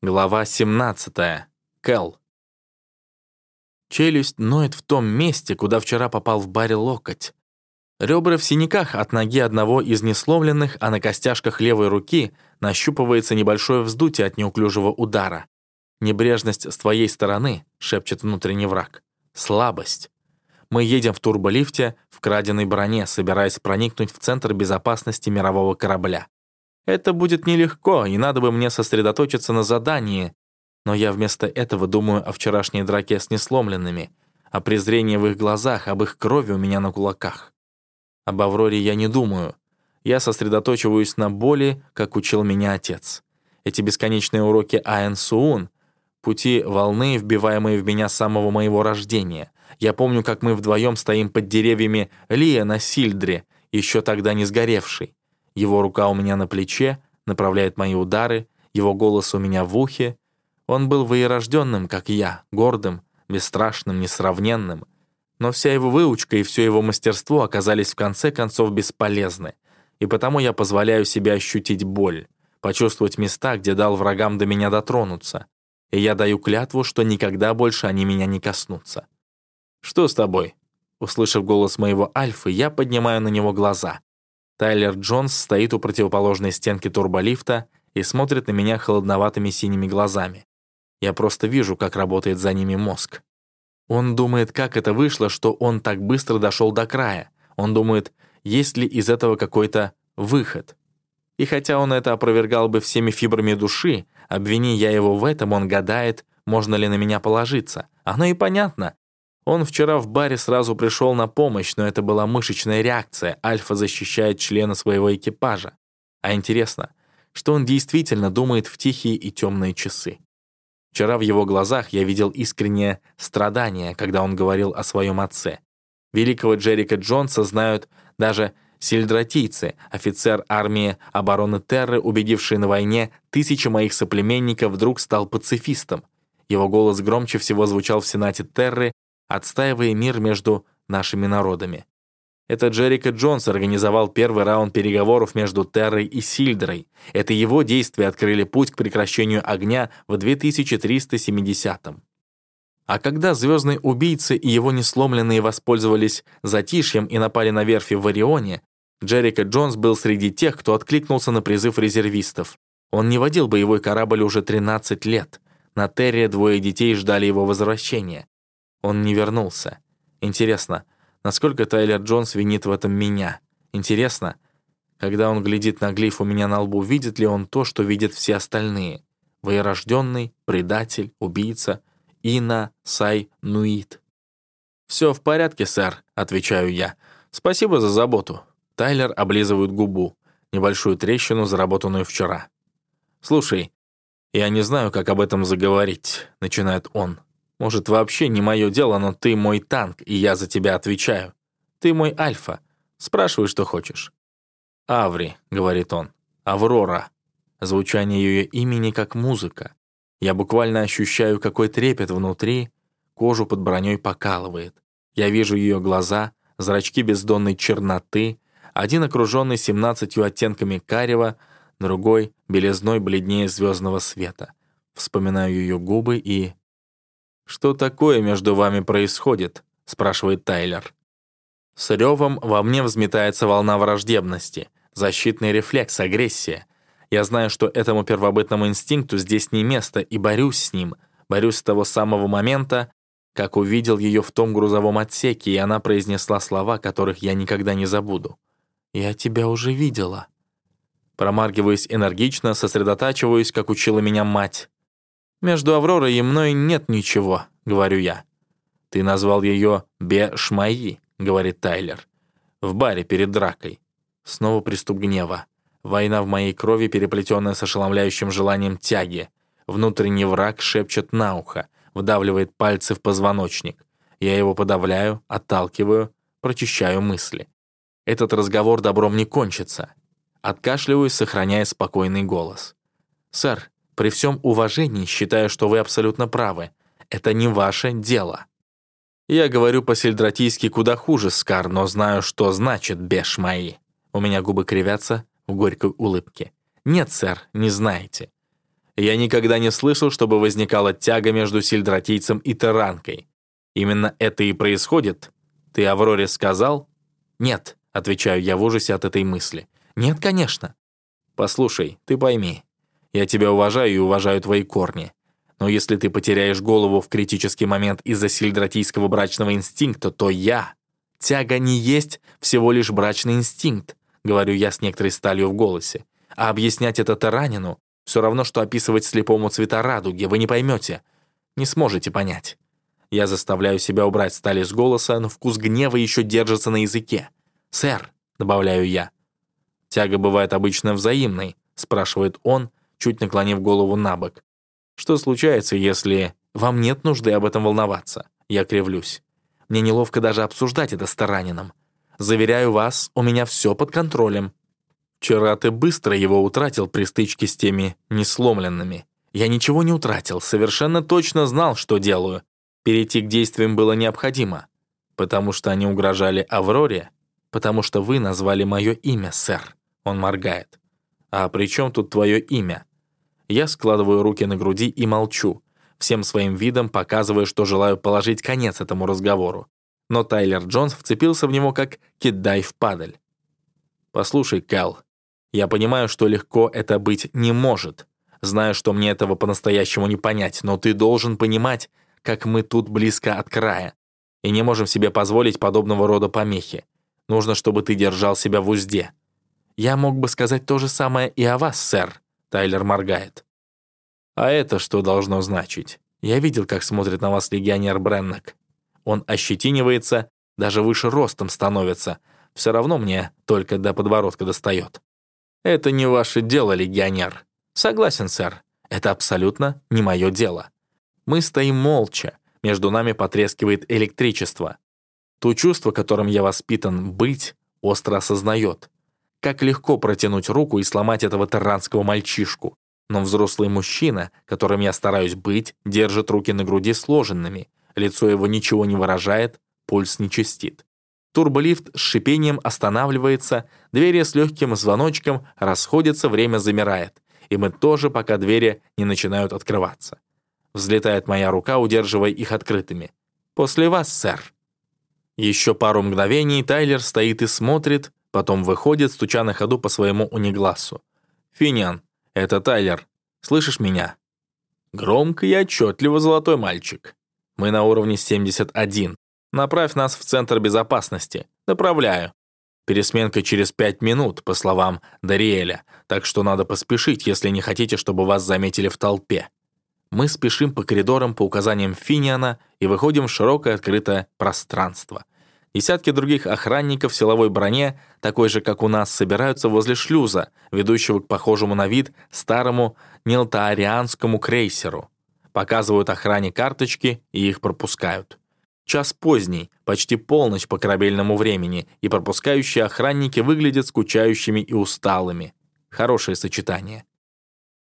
Глава 17. Кэл. Челюсть ноет в том месте, куда вчера попал в баре локоть. Ребра в синяках от ноги одного из несловленных, а на костяшках левой руки нащупывается небольшое вздутие от неуклюжего удара. «Небрежность с твоей стороны», — шепчет внутренний враг. «Слабость». Мы едем в турболифте в краденой броне, собираясь проникнуть в центр безопасности мирового корабля. Это будет нелегко, и надо бы мне сосредоточиться на задании, но я вместо этого думаю о вчерашней драке с несломленными, о презрении в их глазах, об их крови у меня на кулаках. Об Авроре я не думаю. Я сосредоточиваюсь на боли, как учил меня отец. Эти бесконечные уроки Айн Суун, пути волны, вбиваемые в меня с самого моего рождения. Я помню, как мы вдвоем стоим под деревьями Лия на Сильдре, еще тогда не сгоревший. Его рука у меня на плече, направляет мои удары, его голос у меня в ухе. Он был воерожденным, как я, гордым, бесстрашным, несравненным. Но вся его выучка и все его мастерство оказались в конце концов бесполезны. И потому я позволяю себе ощутить боль, почувствовать места, где дал врагам до меня дотронуться. И я даю клятву, что никогда больше они меня не коснутся. «Что с тобой?» Услышав голос моего Альфы, я поднимаю на него глаза. Тайлер Джонс стоит у противоположной стенки турболифта и смотрит на меня холодноватыми синими глазами. Я просто вижу, как работает за ними мозг. Он думает, как это вышло, что он так быстро дошел до края. Он думает, есть ли из этого какой-то выход. И хотя он это опровергал бы всеми фибрами души, обвини я его в этом, он гадает, можно ли на меня положиться. Оно и понятно. Он вчера в баре сразу пришел на помощь, но это была мышечная реакция. Альфа защищает члена своего экипажа. А интересно, что он действительно думает в тихие и темные часы. Вчера в его глазах я видел искреннее страдание, когда он говорил о своем отце. Великого Джерика Джонса знают даже сельдратийцы, офицер армии обороны Терры, убедивший на войне тысячи моих соплеменников, вдруг стал пацифистом. Его голос громче всего звучал в Сенате Терры отстаивая мир между нашими народами. Это Джерика Джонс организовал первый раунд переговоров между Террой и Сильдрой. Это его действия открыли путь к прекращению огня в 2370-м. А когда звездный убийца и его несломленные воспользовались затишьем и напали на верфи в Орионе, Джерика Джонс был среди тех, кто откликнулся на призыв резервистов. Он не водил боевой корабль уже 13 лет. На Терре двое детей ждали его возвращения. Он не вернулся. Интересно, насколько Тайлер Джонс винит в этом меня? Интересно, когда он глядит на глиф у меня на лбу, видит ли он то, что видят все остальные? Воерожденный, предатель, убийца, Ина Сай Нуит. «Все в порядке, сэр», — отвечаю я. «Спасибо за заботу». Тайлер облизывает губу, небольшую трещину, заработанную вчера. «Слушай, я не знаю, как об этом заговорить», — начинает он. Может, вообще не мое дело, но ты мой танк, и я за тебя отвечаю. Ты мой альфа. Спрашивай, что хочешь». «Аври», — говорит он. «Аврора». Звучание ее имени как музыка. Я буквально ощущаю, какой трепет внутри, кожу под броней покалывает. Я вижу ее глаза, зрачки бездонной черноты, один окруженный семнадцатью оттенками карева, другой — белизной бледнее звездного света. Вспоминаю ее губы и «Что такое между вами происходит?» — спрашивает Тайлер. С ревом во мне взметается волна враждебности, защитный рефлекс, агрессия. Я знаю, что этому первобытному инстинкту здесь не место, и борюсь с ним. Борюсь с того самого момента, как увидел ее в том грузовом отсеке, и она произнесла слова, которых я никогда не забуду. «Я тебя уже видела». Промаргиваюсь энергично, сосредотачиваюсь, как учила меня мать. «Между Авророй и мной нет ничего», — говорю я. «Ты назвал ее Бе-Шмаи», — говорит Тайлер. «В баре перед дракой». Снова приступ гнева. Война в моей крови, переплетенная с ошеломляющим желанием тяги. Внутренний враг шепчет на ухо, вдавливает пальцы в позвоночник. Я его подавляю, отталкиваю, прочищаю мысли. Этот разговор добром не кончится. Откашливаюсь, сохраняя спокойный голос. «Сэр, при всем уважении считаю, что вы абсолютно правы. Это не ваше дело. Я говорю по-сельдратийски куда хуже, Скар, но знаю, что значит беш мои. У меня губы кривятся в горькой улыбке. Нет, сэр, не знаете. Я никогда не слышал, чтобы возникала тяга между сельдратийцем и таранкой. Именно это и происходит. Ты Авроре сказал? Нет, отвечаю я в ужасе от этой мысли. Нет, конечно. Послушай, ты пойми. Я тебя уважаю и уважаю твои корни. Но если ты потеряешь голову в критический момент из-за сельдратийского брачного инстинкта, то я... Тяга не есть всего лишь брачный инстинкт, говорю я с некоторой сталью в голосе. А объяснять это таранину все равно, что описывать слепому цвета радуги, вы не поймете. Не сможете понять. Я заставляю себя убрать стали с голоса, но вкус гнева еще держится на языке. «Сэр», — добавляю я. «Тяга бывает обычно взаимной», — спрашивает он, чуть наклонив голову на бок. «Что случается, если вам нет нужды об этом волноваться?» Я кривлюсь. Мне неловко даже обсуждать это с Таранином. Заверяю вас, у меня все под контролем. Вчера ты быстро его утратил при стычке с теми несломленными. Я ничего не утратил, совершенно точно знал, что делаю. Перейти к действиям было необходимо. Потому что они угрожали Авроре? Потому что вы назвали мое имя, сэр. Он моргает. А при чем тут твое имя? Я складываю руки на груди и молчу, всем своим видом показывая, что желаю положить конец этому разговору. Но Тайлер Джонс вцепился в него как кидай в падаль. «Послушай, Кэл, я понимаю, что легко это быть не может. Знаю, что мне этого по-настоящему не понять, но ты должен понимать, как мы тут близко от края. И не можем себе позволить подобного рода помехи. Нужно, чтобы ты держал себя в узде. Я мог бы сказать то же самое и о вас, сэр. Тайлер моргает. А это что должно значить? Я видел, как смотрит на вас легионер Бреннок. Он ощетинивается, даже выше ростом становится. Все равно мне только до подбородка достает. «Это не ваше дело, легионер». «Согласен, сэр. Это абсолютно не мое дело». Мы стоим молча. Между нами потрескивает электричество. То чувство, которым я воспитан быть, остро осознает. Как легко протянуть руку и сломать этого таранского мальчишку. Но взрослый мужчина, которым я стараюсь быть, держит руки на груди сложенными. Лицо его ничего не выражает, пульс не чистит. Турболифт с шипением останавливается, двери с легким звоночком расходятся, время замирает, и мы тоже, пока двери не начинают открываться. Взлетает моя рука, удерживая их открытыми. «После вас, сэр». Еще пару мгновений Тайлер стоит и смотрит, потом выходит, стуча на ходу по своему унигласу. «Финиан, это Тайлер. Слышишь меня?» Громко и отчетливо, золотой мальчик. Мы на уровне 71. Направь нас в Центр безопасности. Направляю. Пересменка через пять минут, по словам Дариэля, так что надо поспешить, если не хотите, чтобы вас заметили в толпе. Мы спешим по коридорам по указаниям Финиана и выходим в широкое открытое пространство. Десятки других охранников в силовой броне, такой же, как у нас, собираются возле шлюза, ведущего к похожему на вид старому нилтаарианскому крейсеру. Показывают охране карточки и их пропускают. Час поздний, почти полночь по корабельному времени, и пропускающие охранники выглядят скучающими и усталыми. Хорошее сочетание.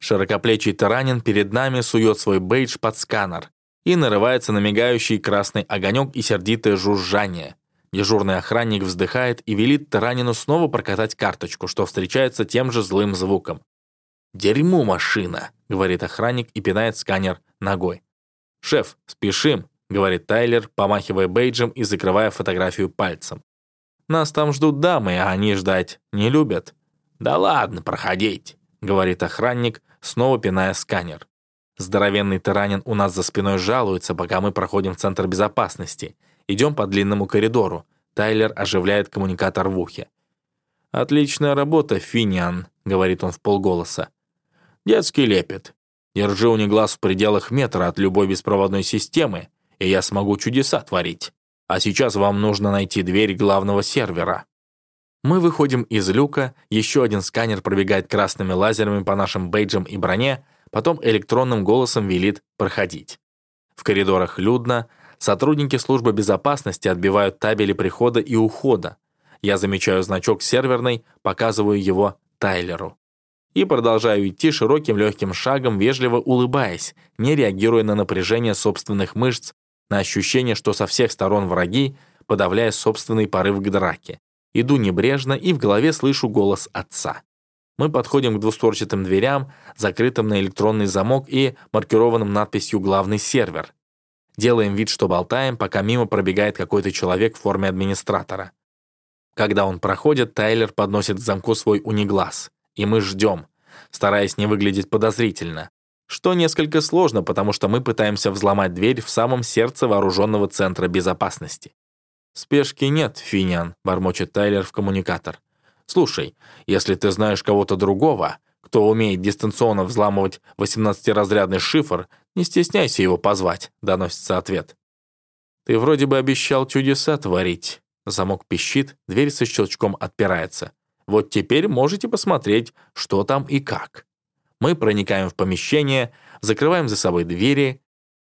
Широкоплечий таранин перед нами сует свой бейдж под сканер и нарывается на мигающий красный огонек и сердитое жужжание. Дежурный охранник вздыхает и велит таранину снова прокатать карточку, что встречается тем же злым звуком. «Дерьмо машина», — говорит охранник и пинает сканер ногой. «Шеф, спешим», — говорит Тайлер, помахивая бейджем и закрывая фотографию пальцем. «Нас там ждут дамы, а они ждать не любят». «Да ладно, проходите», — говорит охранник, снова пиная сканер. Здоровенный таранин у нас за спиной жалуется, пока мы проходим в центр безопасности. Идем по длинному коридору. Тайлер оживляет коммуникатор в ухе. «Отличная работа, Финиан», — говорит он в полголоса. «Детский лепет. Держи у в пределах метра от любой беспроводной системы, и я смогу чудеса творить. А сейчас вам нужно найти дверь главного сервера». Мы выходим из люка, еще один сканер пробегает красными лазерами по нашим бейджам и броне, потом электронным голосом велит проходить. В коридорах людно, сотрудники службы безопасности отбивают табели прихода и ухода. Я замечаю значок серверной, показываю его Тайлеру. И продолжаю идти широким легким шагом, вежливо улыбаясь, не реагируя на напряжение собственных мышц на ощущение, что со всех сторон враги, подавляя собственный порыв к драке. Иду небрежно и в голове слышу голос отца. Мы подходим к двустворчатым дверям, закрытым на электронный замок и маркированным надписью «Главный сервер». Делаем вид, что болтаем, пока мимо пробегает какой-то человек в форме администратора. Когда он проходит, Тайлер подносит к замку свой униглаз. И мы ждем, стараясь не выглядеть подозрительно. Что несколько сложно, потому что мы пытаемся взломать дверь в самом сердце вооруженного центра безопасности. «Спешки нет, Финиан», — бормочет Тайлер в коммуникатор. «Слушай, если ты знаешь кого-то другого, кто умеет дистанционно взламывать 18-разрядный шифр, не стесняйся его позвать», — доносится ответ. «Ты вроде бы обещал чудеса творить». Замок пищит, дверь со щелчком отпирается. «Вот теперь можете посмотреть, что там и как». Мы проникаем в помещение, закрываем за собой двери.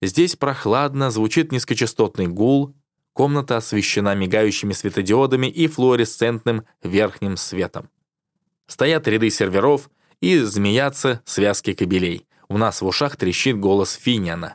Здесь прохладно, звучит низкочастотный гул, комната освещена мигающими светодиодами и флуоресцентным верхним светом. Стоят ряды серверов и змеятся связки кабелей. У нас в ушах трещит голос Финиана.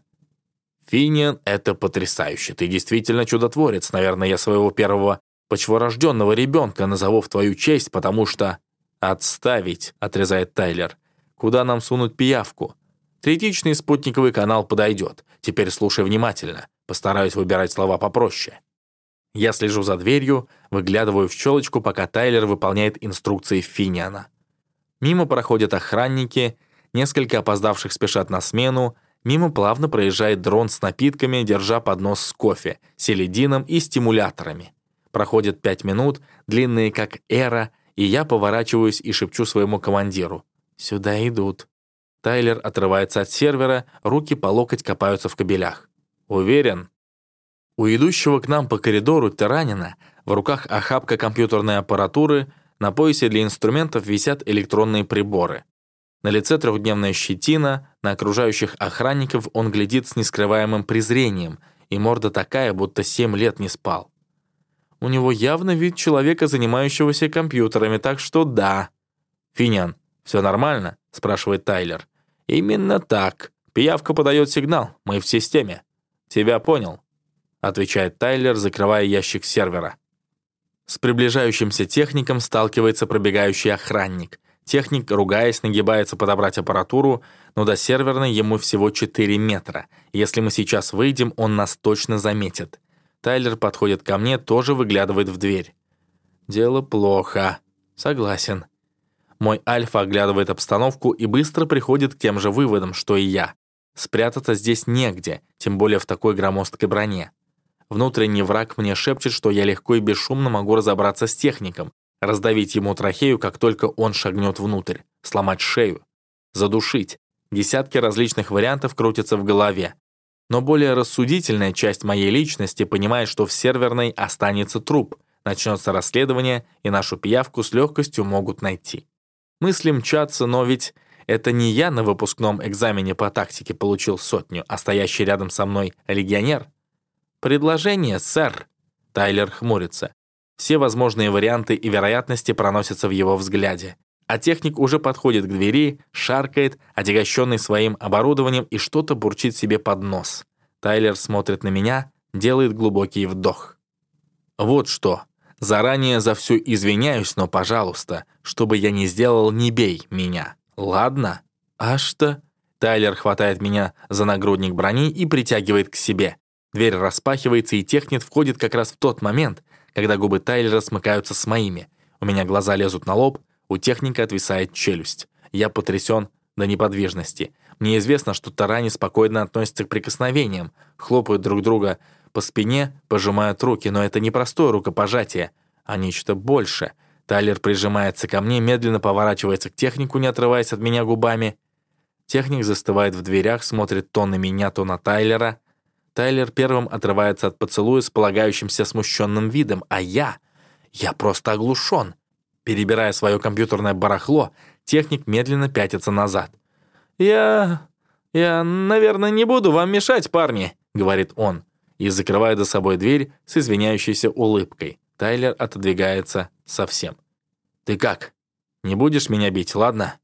«Финиан — это потрясающе. Ты действительно чудотворец. Наверное, я своего первого почворожденного ребенка назову в твою честь, потому что...» «Отставить», — отрезает Тайлер. «Куда нам сунуть пиявку?» «Третичный спутниковый канал подойдет. Теперь слушай внимательно. Постараюсь выбирать слова попроще». Я слежу за дверью, выглядываю в щелочку, пока Тайлер выполняет инструкции Финиана. Мимо проходят охранники, Несколько опоздавших спешат на смену. Мимо плавно проезжает дрон с напитками, держа поднос с кофе, селедином и стимуляторами. Проходит пять минут, длинные как эра, и я поворачиваюсь и шепчу своему командиру. «Сюда идут». Тайлер отрывается от сервера, руки по локоть копаются в кабелях. «Уверен?» У идущего к нам по коридору Таранина в руках охапка компьютерной аппаратуры, на поясе для инструментов висят электронные приборы. На лице трехдневная щетина, на окружающих охранников он глядит с нескрываемым презрением, и морда такая, будто семь лет не спал. У него явно вид человека, занимающегося компьютерами, так что да. «Финиан, все нормально?» — спрашивает Тайлер. «Именно так. Пиявка подает сигнал. Мы в системе». «Тебя понял», — отвечает Тайлер, закрывая ящик сервера. С приближающимся техником сталкивается пробегающий охранник. Техник, ругаясь, нагибается подобрать аппаратуру, но до серверной ему всего 4 метра. Если мы сейчас выйдем, он нас точно заметит. Тайлер подходит ко мне, тоже выглядывает в дверь. «Дело плохо. Согласен». Мой Альфа оглядывает обстановку и быстро приходит к тем же выводам, что и я. Спрятаться здесь негде, тем более в такой громоздкой броне. Внутренний враг мне шепчет, что я легко и бесшумно могу разобраться с техником, раздавить ему трахею, как только он шагнет внутрь, сломать шею, задушить. Десятки различных вариантов крутятся в голове. Но более рассудительная часть моей личности понимает, что в серверной останется труп, начнется расследование, и нашу пиявку с легкостью могут найти. Мысли мчатся, но ведь это не я на выпускном экзамене по тактике получил сотню, а стоящий рядом со мной легионер. «Предложение, сэр!» Тайлер хмурится. Все возможные варианты и вероятности проносятся в его взгляде. А техник уже подходит к двери, шаркает, отягощенный своим оборудованием и что-то бурчит себе под нос. Тайлер смотрит на меня, делает глубокий вдох. «Вот что. Заранее за все извиняюсь, но, пожалуйста, чтобы я не сделал, не бей меня. Ладно? А что?» Тайлер хватает меня за нагрудник брони и притягивает к себе. Дверь распахивается, и техник входит как раз в тот момент, когда губы Тайлера смыкаются с моими. У меня глаза лезут на лоб, у техника отвисает челюсть. Я потрясен до неподвижности. Мне известно, что тарани спокойно относятся к прикосновениям, хлопают друг друга по спине, пожимают руки, но это не простое рукопожатие, а нечто большее. Тайлер прижимается ко мне, медленно поворачивается к технику, не отрываясь от меня губами. Техник застывает в дверях, смотрит то на меня, то на Тайлера. Тайлер первым отрывается от поцелуя с полагающимся смущенным видом, а я... Я просто оглушен. Перебирая свое компьютерное барахло, техник медленно пятится назад. «Я... я, наверное, не буду вам мешать, парни», — говорит он, и закрывает за собой дверь с извиняющейся улыбкой. Тайлер отодвигается совсем. «Ты как? Не будешь меня бить, ладно?»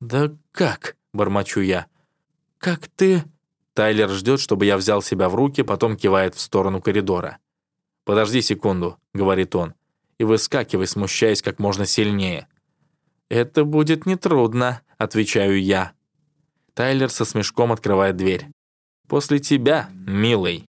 «Да как?» — бормочу я. «Как ты...» Тайлер ждет, чтобы я взял себя в руки, потом кивает в сторону коридора. «Подожди секунду», — говорит он, и выскакивай, смущаясь как можно сильнее. «Это будет нетрудно», — отвечаю я. Тайлер со смешком открывает дверь. «После тебя, милый».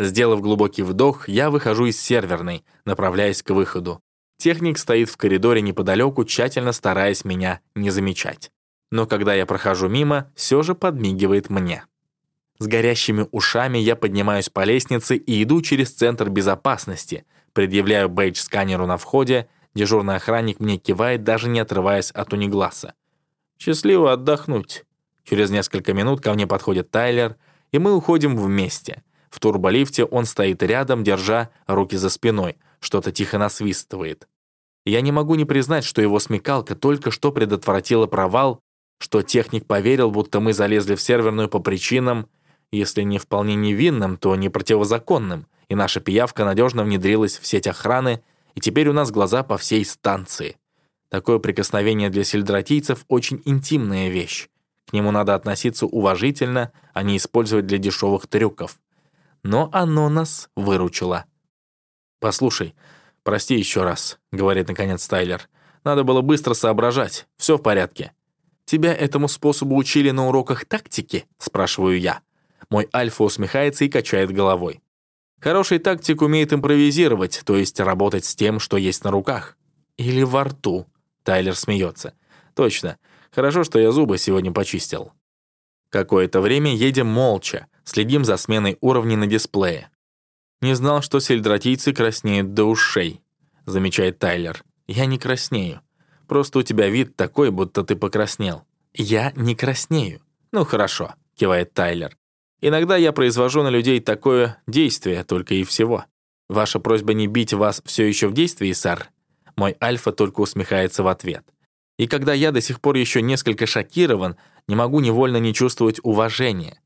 Сделав глубокий вдох, я выхожу из серверной, направляясь к выходу. Техник стоит в коридоре неподалеку, тщательно стараясь меня не замечать. Но когда я прохожу мимо, все же подмигивает мне. С горящими ушами я поднимаюсь по лестнице и иду через центр безопасности, предъявляю бейдж сканеру на входе, дежурный охранник мне кивает, даже не отрываясь от унигласа. «Счастливо отдохнуть». Через несколько минут ко мне подходит Тайлер, и мы уходим вместе. В турболифте он стоит рядом, держа руки за спиной, что-то тихо насвистывает. Я не могу не признать, что его смекалка только что предотвратила провал, что техник поверил, будто мы залезли в серверную по причинам, если не вполне невинным, то не противозаконным, и наша пиявка надежно внедрилась в сеть охраны, и теперь у нас глаза по всей станции. Такое прикосновение для сельдратийцев очень интимная вещь. К нему надо относиться уважительно, а не использовать для дешевых трюков но оно нас выручило. «Послушай, прости еще раз», — говорит наконец Тайлер. «Надо было быстро соображать, все в порядке». «Тебя этому способу учили на уроках тактики?» — спрашиваю я. Мой Альфа усмехается и качает головой. Хороший тактик умеет импровизировать, то есть работать с тем, что есть на руках. Или во рту. Тайлер смеется. Точно. Хорошо, что я зубы сегодня почистил. Какое-то время едем молча, следим за сменой уровней на дисплее. «Не знал, что сельдратийцы краснеют до ушей», — замечает Тайлер. «Я не краснею. Просто у тебя вид такой, будто ты покраснел». «Я не краснею». «Ну хорошо», — кивает Тайлер. «Иногда я произвожу на людей такое действие только и всего. Ваша просьба не бить вас все еще в действии, сэр?» Мой Альфа только усмехается в ответ. И когда я до сих пор еще несколько шокирован, не могу невольно не чувствовать уважения.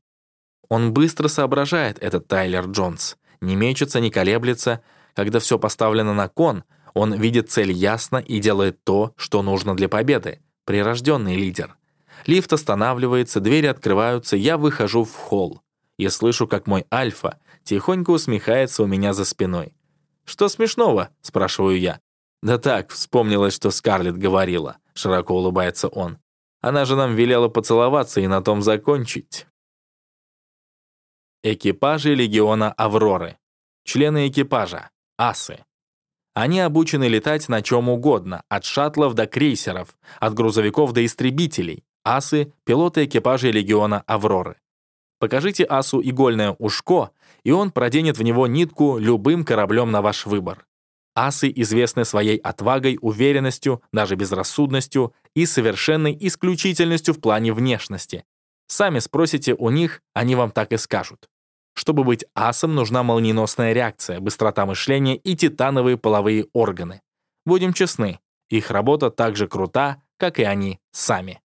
Он быстро соображает, этот Тайлер Джонс. Не мечется, не колеблется. Когда все поставлено на кон, он видит цель ясно и делает то, что нужно для победы. Прирожденный лидер. Лифт останавливается, двери открываются, я выхожу в холл. И слышу, как мой Альфа тихонько усмехается у меня за спиной. «Что смешного?» — спрашиваю я. «Да так, вспомнилось, что Скарлетт говорила», — широко улыбается он. Она же нам велела поцеловаться и на том закончить. Экипажи легиона Авроры. Члены экипажа. Асы. Они обучены летать на чем угодно, от шаттлов до крейсеров, от грузовиков до истребителей. Асы — пилоты экипажей легиона Авроры. Покажите асу игольное ушко, и он проденет в него нитку любым кораблем на ваш выбор. Асы известны своей отвагой, уверенностью, даже безрассудностью и совершенной исключительностью в плане внешности. Сами спросите у них, они вам так и скажут. Чтобы быть асом, нужна молниеносная реакция, быстрота мышления и титановые половые органы. Будем честны, их работа так же крута, как и они сами.